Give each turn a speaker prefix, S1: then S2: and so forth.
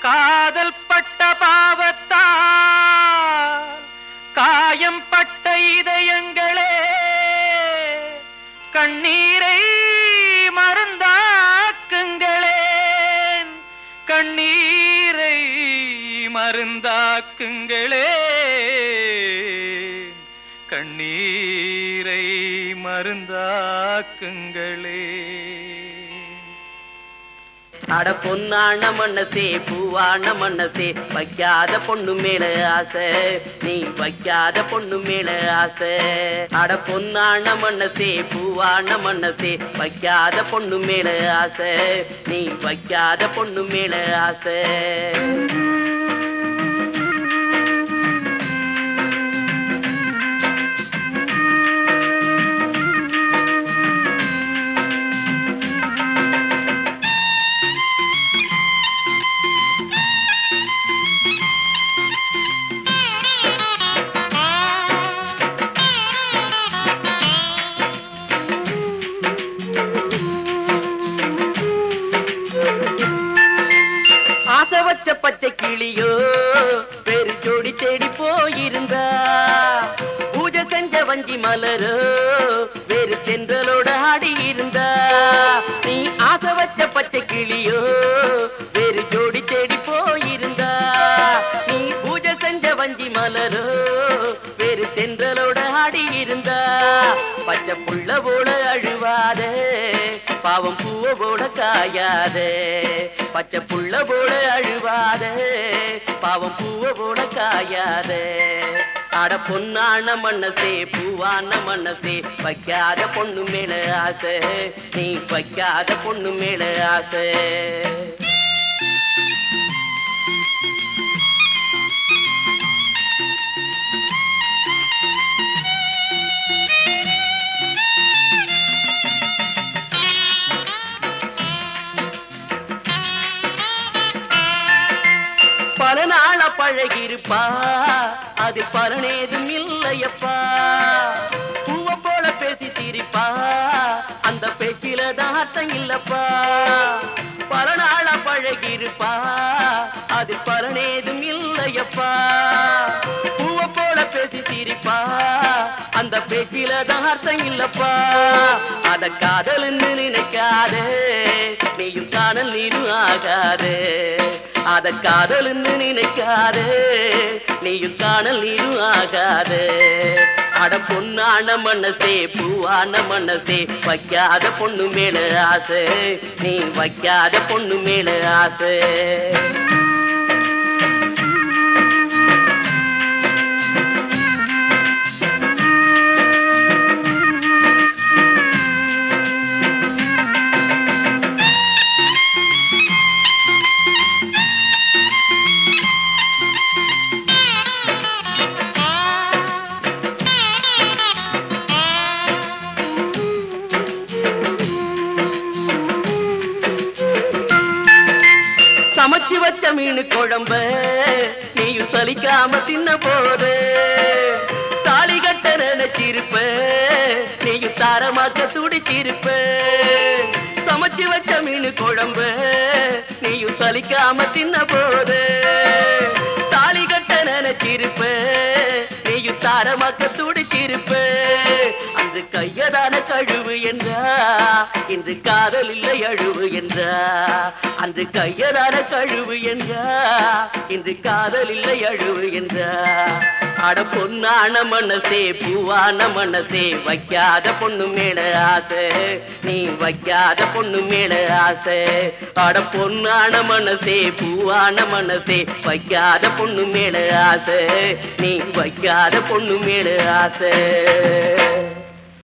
S1: காதல் பட்ட பாவத்தால் காயம் பட்ட இதயங்களே கண்ணீரை மருந்தாக்குங்களேன். கண்ணீரை மருந்தாக்குங்களே கண்ணீரை மருந்தாக்குங்களே.
S2: அட பொன்னான மனசே பூவான மனசே வைக்காத பொண்ணு மேல ஆசை. நீ வைக்காத பொண்ணு மேல ஆசை. அட பொன்னான மனசே பூவான மனசே வைக்காத பொண்ணு மேல ஆசை. நீ வைக்காத பொண்ணு மேல ஆசை. கிளியோ பெரு ஜோடி தேடி போயிருந்தா. பூஜை செஞ்ச வஞ்சி மலரோ வேறு சென்றலோட ஆடி இருந்தா நீ ஆசை வச்ச பச்சை வேறு தென்றலோட ஆடி இருந்தா பச்சை புள்ள போல அழுவாதே பாவம் பூவ போல காயாதே. பச்சை புள்ள போல அழுவாதே பாவம் பூவ போல காயாதே. அட பொன்னான மனசே பூவான மனசே வைக்காத பொண்ணு மேல ஆசை. நீ வைக்காத பொண்ணு மேல ஆசை. அழகிருப்பா அது பலனேதும் இல்லையப்பா. பூவ போல பேசி சிரிப்பா அந்த பேச்சில தாத்தம் இல்லப்பா. பல பழகிருப்பா அது பலனேதும் இல்லையப்பா. பூவ போல பேசி சிரிப்பா அந்த பேச்சில தான் இல்லப்பா. அத காதல் நினைக்காதே. நீயும் காதல் நீரும் ஆகாதே. அத காதல்னு நினைக்காதே. நீயும் காணல் நீரும் ஆகாதே. அட பொண்ணான மனசே பூவான மனசே வைக்காத பொண்ணு மேல ஆசை. நீ வைக்காத பொண்ணு மேல ஆசை. வச்ச மீன் குழம்ப. நீயும் சலிக்காம தின்ன போது. தாலி கட்ட நினைச்சிருப்ப நீயும் தாரமாக்க துடிச்சிருப்ப. சமைச்சு வச்ச மீன் குழம்ப. நீயும் சலிக்காம தின்ன போது. தாலி கட்ட நினைச்சிருப்ப சாரமாக்க தாரமாக்க துடிச்சிருப்ப கையதான கழுவு என்றா? இன்று காதல் இல்லை அழுவு என்றா? அந்த கையதான கழுவு என்றா? இன்று காதல் இல்லை அழுவு என்றா? அட பொண்ணான மனசே பூவான மனசே வைக்காத பொண்ணு மேல ஆசை. நீ வைக்காத பொண்ணு மேல ஆசை. அட பொண்ணான மனசே பூவான மனசே வைக்காத பொண்ணு மேல ஆசை. நீ வைக்காத பொண்ணு மேல ஆசை.